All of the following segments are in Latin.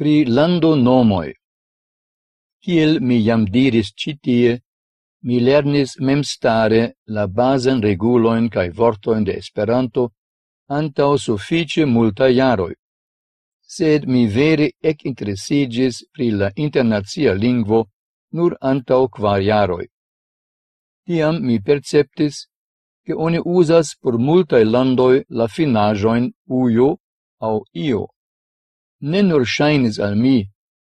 pri lando nomoi. Kiel mi jam diris citie, mi lernis memstare la bazan reguloin kaj vortoin de Esperanto antaŭ suffice multaj jaroj. Sed mi vere ekinteresiĝis pri la internazia lingvo nur antaŭ kvar jaroj. Tiam mi perceptis, ke oni uzas por multaj landoj la finajoin ujo aŭ io ne nur shainis al mi,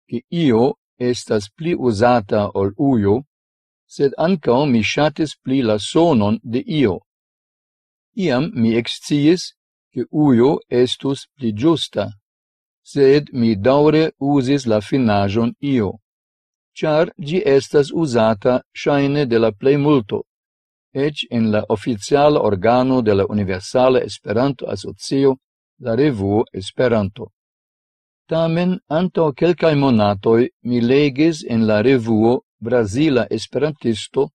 che io estas pli usata ol uio, sed ancao mi shates pli la sonon de io. Iam mi excies, che uio estus pli giusta, sed mi daure uzis la finajon io, char gi estas usata shaine de la plei multo, ec en la oficiala organo de la Universale Esperanto-Asocio, la revuo Esperanto. Tamen, anto kelkaj monatoj, mi legis en la revuo Brasila Esperantisto,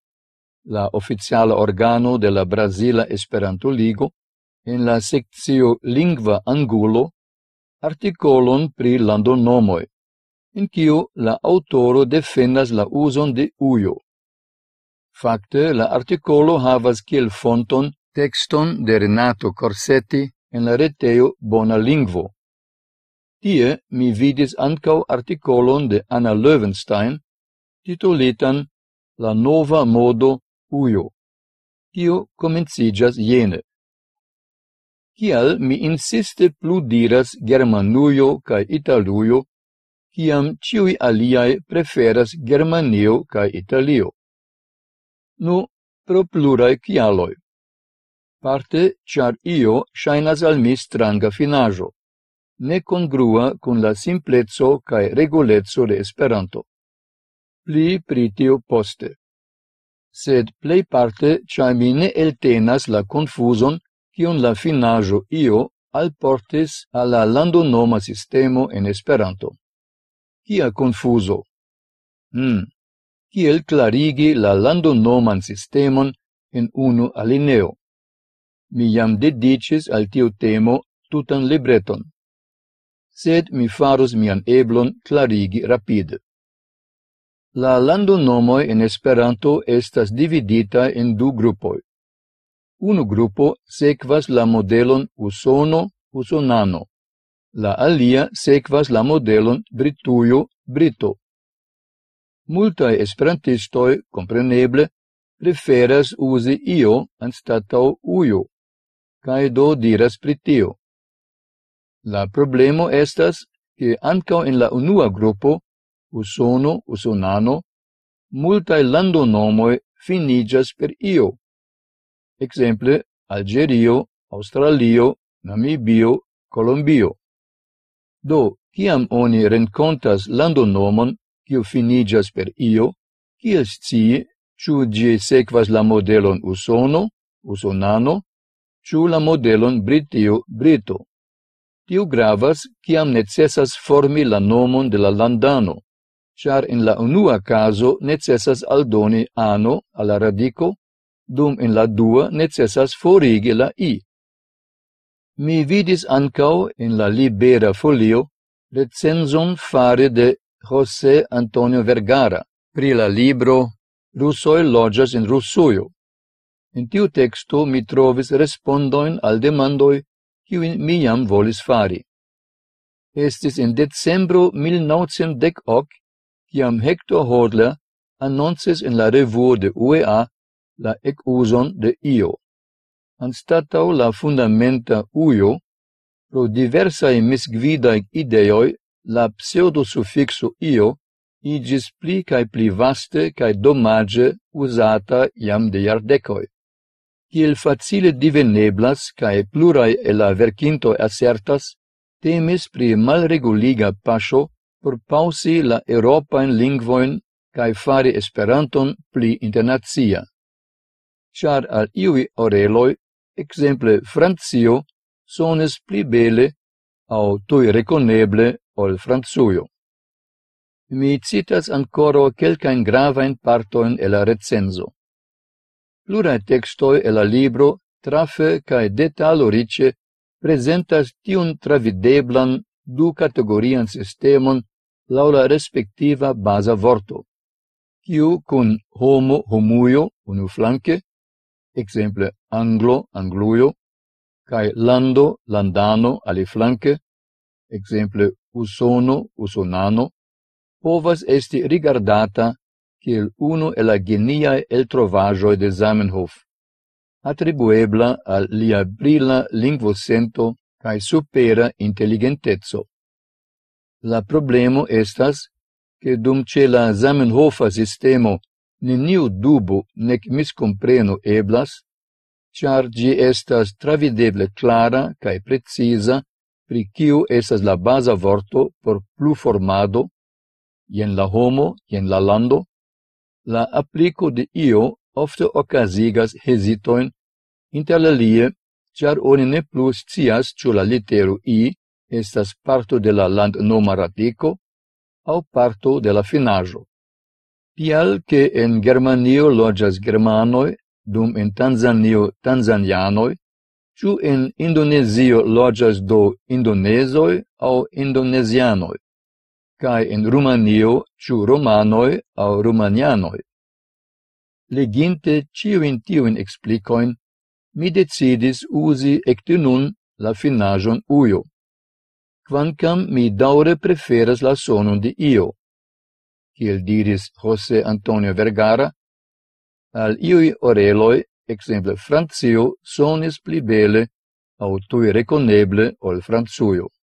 la oficiala organo de la Brasila Esperanto-Ligo, en la sekcio Lingva Angulo, artikolon pri landonomoi, in kiu la aŭtoro defendas la uzon de ujo. Fakte, la artikolo havas kiel fonton tekston de Renato Corsetti en la retejo Bona Lingvo. Tie mi vidis ancau articolon de Anna Löwenstein titulitan La nova modo uio. Tio komenciĝas jene. Kial mi insiste plu diras Germanujo kaj Italujo, kiam ciui aliae preferas Germanio kaj Italio? Nu, pro plurae kialoj. Parte, char io shainas al mi stranga finajo ne congrua kun la simpleco kaj reguleco de Esperanto. Pli pritio poste. Sed plejparte parte mi ne eltenas la konfuzon kiun la finaĵo io alportis al la landonoma sistemo en Esperanto. Kia konfuzo! Hmm, Ciel clarigi la landonoman sistemon en unu alineo. Mi jam dedicis al tiu temo tutan libreton sed mi farus mian eblon clarigi rapide. La landonomoj en Esperanto estas dividita en du grupoj. Unu grupo sekvas la modelon Usono, Usonano. La alia sekvas la modelon brituio Brito. Multae esperantistoi, kompreneble, preferas uzi io anstataŭ uio, cae do diras pritio. La problemo estas, che ankaŭ en la unua gruppo, Usono, Usonano, multaj landonomoj finigas per io. Ekzemple, Algerio, Australio, Namibio, Colombio. Do, kiam oni renkontas landonomon, kiu finigas per io, kiel scii, ciu ĝi sekvas la modelon Usono, Usonano, ĉu la modelon Britio, Brito. Tiu gravas, ciam necessas formi la nomon de la landano, char in la unua caso necessas aldoni ano alla radico, dum in la dua necessas forigi la i. Mi vidis ancau in la libera folio recenzon fare de José Antonio Vergara pri la libro Russoi logias in Russuio. In tiu texto mi trovis respondoin al demandoi kiujn miam volis fari. Estis in decembro 1908, kiam Hector Hodler annonces in la revuo de UEA la ecuzon de IO. Anstatau la fundamenta UIO, pro diversae misgvidae ideoi, la pseudosuffixo IO igis pli cae pli vaste cae domage usata iam de iardecoi kiel facile diveneblas cae pluraj el la verkinto assertas, temis pri malreguliga pasio por pausi la eŭropajn lingvojn cae fari Esperanton pli internazia. Char al iui oreloi, ekzemple Francio, sones pli bele au tui reconeble ol Franzuio. Mi citas ancora quelcaen gravain partoin e la recenso pluraj textoi el la libro trafe cae detalo rice presentas tiun travideblan du categorian sistemon laula respectiva baza vorto, kiu cun homo homuio unu flanque, exemple anglo angluio, cae lando landano aliflanke, exemple usono usonano, povas esti rigardata kiel uno el la el trovajo de Zamenhof, atribuebla al lia brila lingvosento cae supera intelligentezzo. La problemo estas, che dum ce la Zamenhofa sistemo neniu dubo nec miscompreno eblas, char gi estas travideble clara cae precisa pri kiu estas la baza vorto por plu formado, jen la homo, jen la lando, La applico de io ofte okazigas hezitojn, interalie char oni ne plus cias ciu la litero I estas parto de la landnoma radico au parto de la finajo. Tial ke en Germanio loĝas germanoi, dum en Tanzanio tanzanianoi, ciu en Indonesio loĝas do indonesoi au indonesianoi cae in Rumanio ciu romanoi au rumanianoj. Leginte ĉiujn tiujn explicoin, mi decidis usi ecte nun la finajon uio. Quancam mi daure preferas la sonon di io. Ciel diris Jose Antonio Vergara, al iui oreloi, exemple Francio, sonis pli bele au tui reconeble ol Franzuio.